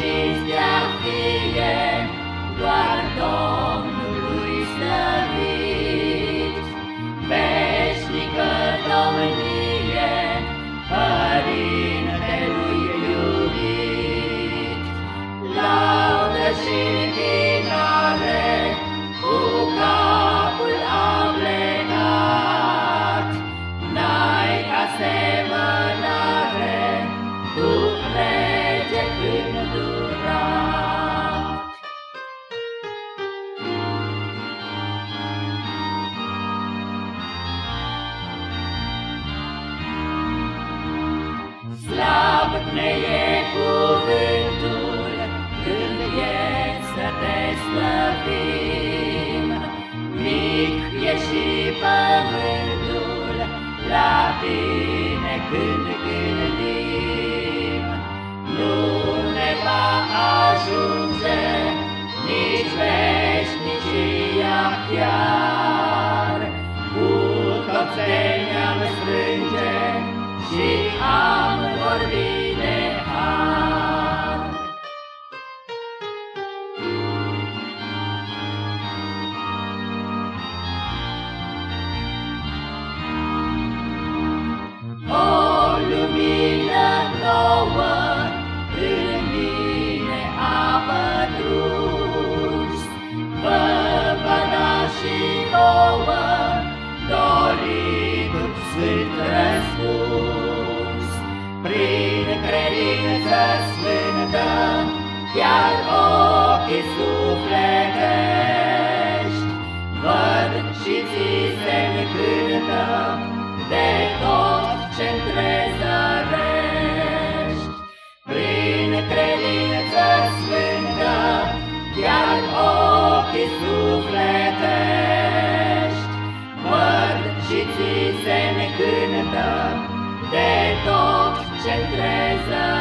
cinstea fie, doar Domnul. Ne e cuvântul când e să te slăvim. Mic e și pământul la tine când gândim. Nu ne va ajunge nici veșnicia chiar. Cu toți ne-am strânge și am vorbit credință sfântă, chiar ochii sufletești, văd și ți se încântă de tot ce întrezărești. Prin credință sfântă, chiar ochii sufletești, văd și ți se încântă ce-mi.